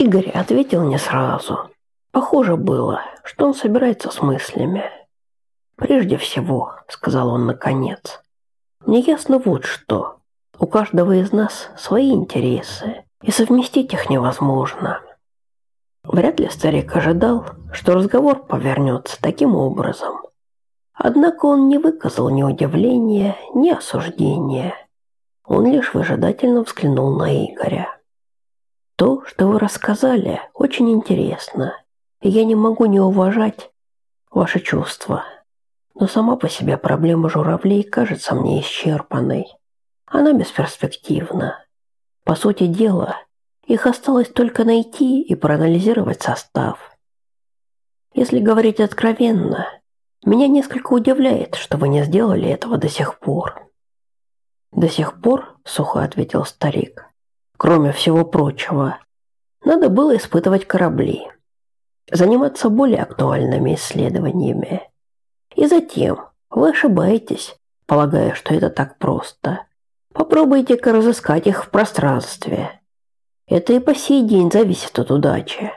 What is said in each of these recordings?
Игорь ответил не сразу. Похоже было, что он собирается с мыслями. «Прежде всего», — сказал он наконец, — «мне ясно вот что. У каждого из нас свои интересы, и совместить их невозможно». Вряд ли старик ожидал, что разговор повернется таким образом. Однако он не выказал ни удивления, ни осуждения. Он лишь выжидательно взглянул на Игоря. «То, что вы рассказали, очень интересно, и я не могу не уважать ваши чувства. Но сама по себе проблема журавлей кажется мне исчерпанной. Она бесперспективна. По сути дела, их осталось только найти и проанализировать состав. Если говорить откровенно, меня несколько удивляет, что вы не сделали этого до сих пор. До сих пор, сухо ответил старик. Кроме всего прочего, надо было испытывать корабли, заниматься более актуальными исследованиями. И затем, вы ошибаетесь, полагая, что это так просто. Попробуйте-ка разыскать их в пространстве. Это и по сей день зависит от удачи.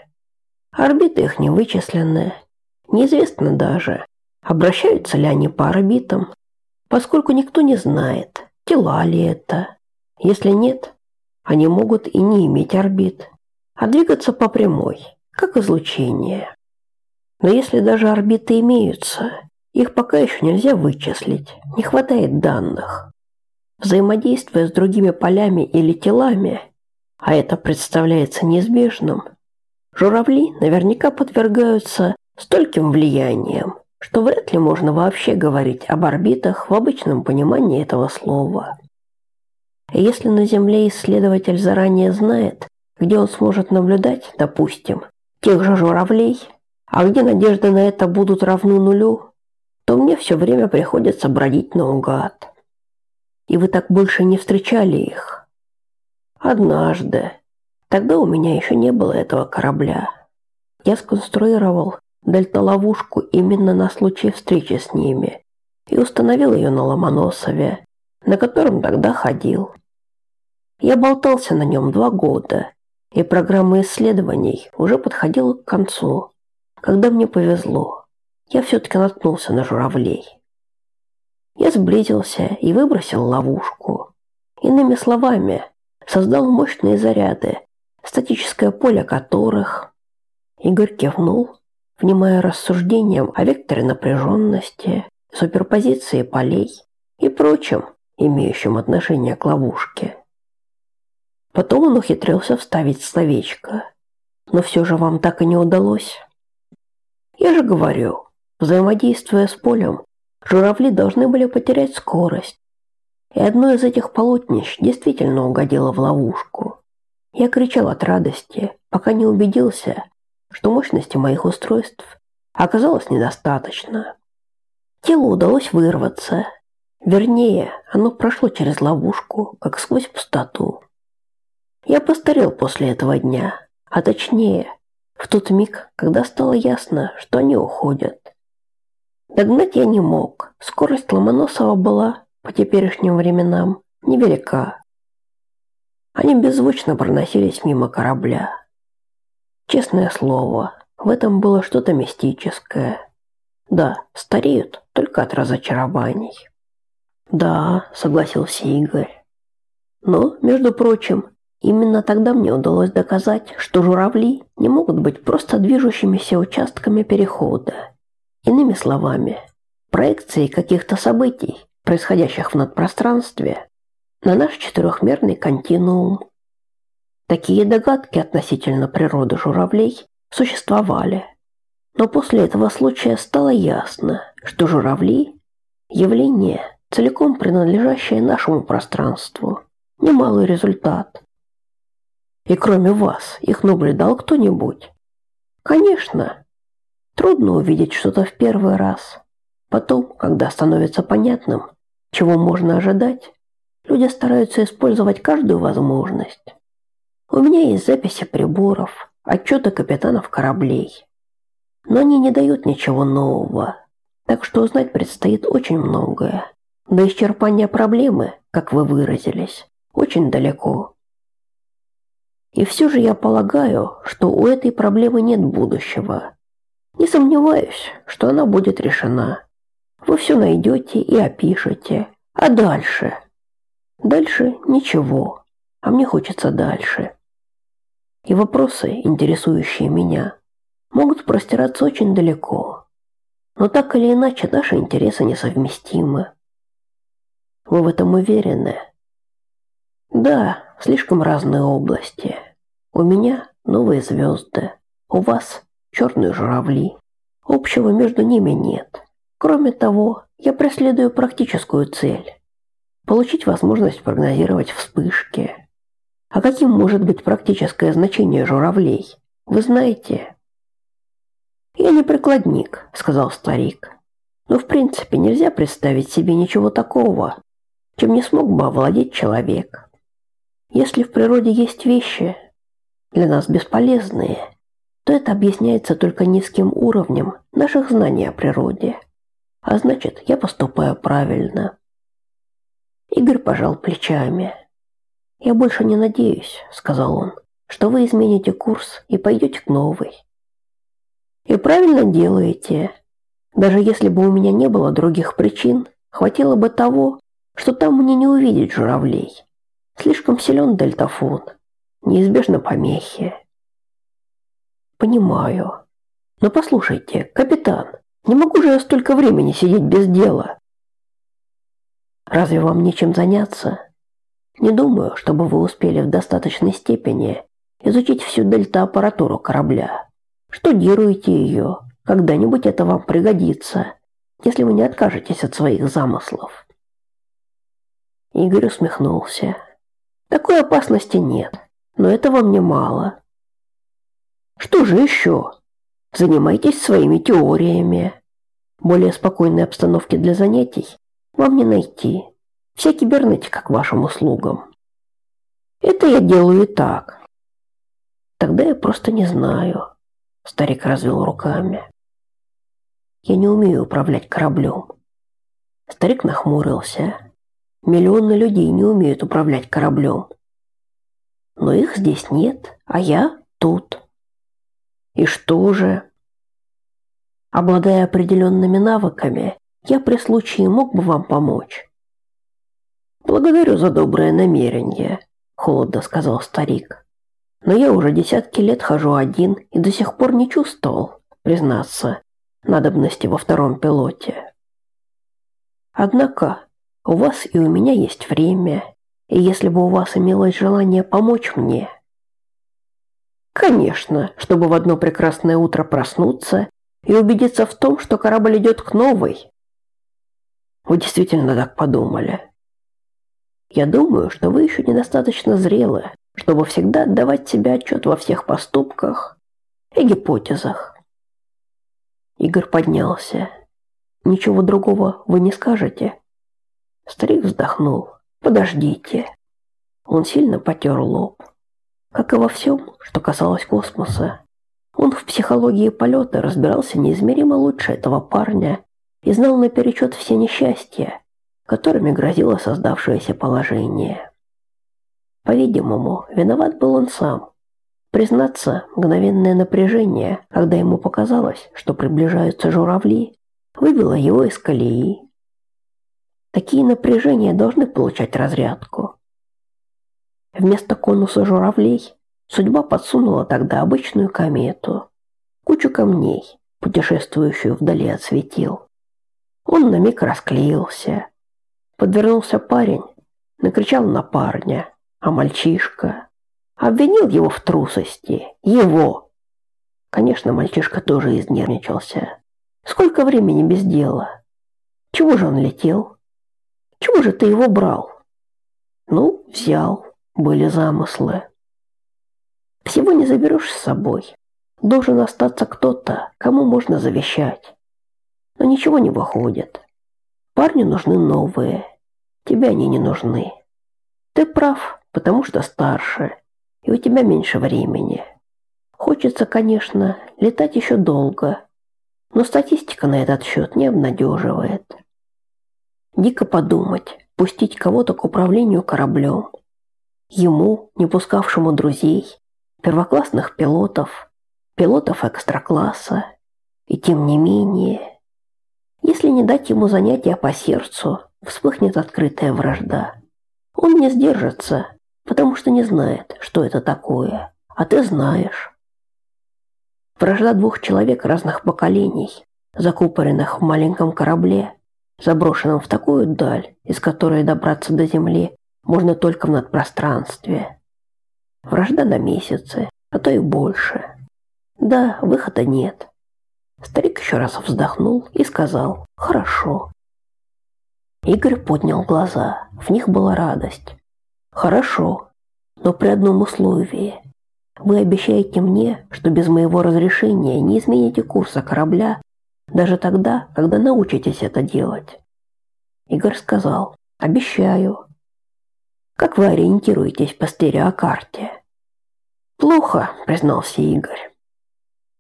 Орбиты их не вычислены. Неизвестно даже, обращаются ли они по орбитам, поскольку никто не знает, тела ли это. Если нет, они могут и не иметь орбит, а двигаться по прямой, как излучение. Но если даже орбиты имеются, их пока еще нельзя вычислить, не хватает данных. Взаимодействуя с другими полями или телами – а это представляется неизбежным, журавли наверняка подвергаются стольким влияниям, что вряд ли можно вообще говорить об орбитах в обычном понимании этого слова. Если на Земле исследователь заранее знает, где он сможет наблюдать, допустим, тех же журавлей, а где надежды на это будут равны нулю, то мне все время приходится бродить наугад. И вы так больше не встречали их. Однажды. Тогда у меня еще не было этого корабля. Я сконструировал дельта-ловушку именно на случай встречи с ними и установил ее на Ломоносове, на котором тогда ходил. Я болтался на нем два года, и программа исследований уже подходила к концу, когда мне повезло. Я все-таки наткнулся на журавлей. Я сблизился и выбросил ловушку. Иными словами, создал мощные заряды, статическое поле которых... Игорь кивнул, внимая рассуждениям о векторе напряженности, суперпозиции полей и прочем, имеющем отношение к ловушке. Потом он ухитрился вставить словечко. Но все же вам так и не удалось. Я же говорю, взаимодействуя с полем, журавли должны были потерять скорость, и одно из этих полотнищ действительно угодило в ловушку. Я кричал от радости, пока не убедился, что мощности моих устройств оказалось недостаточно. Телу удалось вырваться. Вернее, оно прошло через ловушку, как сквозь пустоту. Я постарел после этого дня, а точнее, в тот миг, когда стало ясно, что они уходят. Догнать я не мог. Скорость Ломоносова была по теперешним временам невелика. Они беззвучно проносились мимо корабля. Честное слово, в этом было что-то мистическое. Да, стареют только от разочарований. Да, согласился Игорь. Но, между прочим, именно тогда мне удалось доказать, что журавли не могут быть просто движущимися участками перехода. Иными словами, проекцией каких-то событий, происходящих в надпространстве, на наш четырехмерный континуум. Такие догадки относительно природы журавлей существовали. Но после этого случая стало ясно, что журавли – явление, целиком принадлежащее нашему пространству. Немалый результат. И кроме вас, их наблюдал кто-нибудь? Конечно. Трудно увидеть что-то в первый раз. Потом, когда становится понятным, чего можно ожидать, люди стараются использовать каждую возможность. У меня есть записи приборов, отчеты капитанов кораблей. Но они не дают ничего нового, так что узнать предстоит очень многое. До исчерпания проблемы, как вы выразились, очень далеко. И все же я полагаю, что у этой проблемы нет будущего. Не сомневаюсь, что она будет решена. Вы все найдете и опишете. А дальше? Дальше ничего. А мне хочется дальше. И вопросы, интересующие меня, могут простираться очень далеко. Но так или иначе наши интересы несовместимы. Вы в этом уверены? Да, слишком разные области. У меня новые звезды, у вас черные журавли. Общего между ними нет. Кроме того, я преследую практическую цель – получить возможность прогнозировать вспышки. А каким может быть практическое значение журавлей? Вы знаете? Я не прикладник, сказал старик. Но в принципе нельзя представить себе ничего такого, чем не смог бы овладеть человек. Если в природе есть вещи, для нас бесполезные, то это объясняется только низким уровнем наших знаний о природе. А значит, я поступаю правильно. Игорь пожал плечами. «Я больше не надеюсь», — сказал он, — «что вы измените курс и пойдете к новой». «И правильно делаете. Даже если бы у меня не было других причин, хватило бы того, что там мне не увидеть журавлей. Слишком силен дельтафон. Неизбежно помехи. Понимаю. Но послушайте, капитан, не могу же я столько времени сидеть без дела. Разве вам нечем заняться? Не думаю, чтобы вы успели в достаточной степени изучить всю дельта-аппаратуру корабля. Штудируйте ее. Когда-нибудь это вам пригодится, если вы не откажетесь от своих замыслов. Игорь усмехнулся. Такой опасности нет, но этого мне мало. Что же еще? Занимайтесь своими теориями. Более спокойной обстановки для занятий вам не найти. Вся кибернетика к вашим услугам. Это я делаю и так. Тогда я просто не знаю. Старик развел руками. Я не умею управлять кораблем. Старик нахмурился. Миллионы людей не умеют управлять кораблем. Но их здесь нет, а я тут. И что же? Обладая определенными навыками, я при случае мог бы вам помочь. Благодарю за доброе намерение, холодно сказал старик. Но я уже десятки лет хожу один и до сих пор не чувствовал, признаться, надобности во втором пилоте. Однако у вас и у меня есть время, и если бы у вас имелось желание помочь мне... Конечно, чтобы в одно прекрасное утро проснуться и убедиться в том, что корабль идет к новой. Вы действительно так подумали? Я думаю, что вы еще недостаточно зрелы, чтобы всегда отдавать себе отчет во всех поступках и гипотезах. Игорь поднялся. Ничего другого вы не скажете? Старик вздохнул. «Подождите». Он сильно потер лоб. Как и во всем, что касалось космоса. Он в психологии полета разбирался неизмеримо лучше этого парня и знал наперечет все несчастья, которыми грозило создавшееся положение. По-видимому, виноват был он сам. Признаться, мгновенное напряжение, когда ему показалось, что приближаются журавли, выбило его из колеи. Такие напряжения должны получать разрядку. Вместо конуса журавлей судьба подсунула тогда обычную комету, кучу камней, путешествующую вдали от светил. Он на миг расклеился. Подвернулся парень, накричал на парня, а мальчишка обвинил его в трусости. Его! Конечно, мальчишка тоже изнервничался. Сколько времени без дела? Чего же он летел? Чего же ты его брал? Ну, взял. Были замыслы. Всего не заберешь с собой. Должен остаться кто-то, кому можно завещать. Но ничего не выходит. Парню нужны новые. Тебе они не нужны. Ты прав, потому что старше, и у тебя меньше времени. Хочется, конечно, летать еще долго, но статистика на этот счет не обнадеживает. Дико подумать, пустить кого-то к управлению кораблем. Ему, не пускавшему друзей, первоклассных пилотов, пилотов экстракласса. И тем не менее, если не дать ему занятия по сердцу, вспыхнет открытая вражда. Он не сдержится, потому что не знает, что это такое, а ты знаешь. Вражда двух человек разных поколений, закупоренных в маленьком корабле, заброшенном в такую даль, из которой добраться до земли можно только в надпространстве. Вражда на месяцы, а то и больше. Да, выхода нет. Старик еще раз вздохнул и сказал «Хорошо». Игорь поднял глаза, в них была радость. «Хорошо, но при одном условии. Вы обещаете мне, что без моего разрешения не измените курса корабля даже тогда, когда научитесь это делать». Игорь сказал «Обещаю». «Как вы ориентируетесь по стереокарте?» «Плохо», — признался Игорь.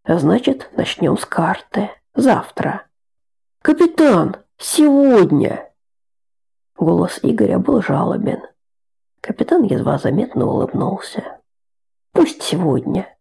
«Значит, начнем с карты. Завтра». «Капитан, сегодня!» Голос Игоря был жалобен. Капитан едва заметно улыбнулся. «Пусть сегодня.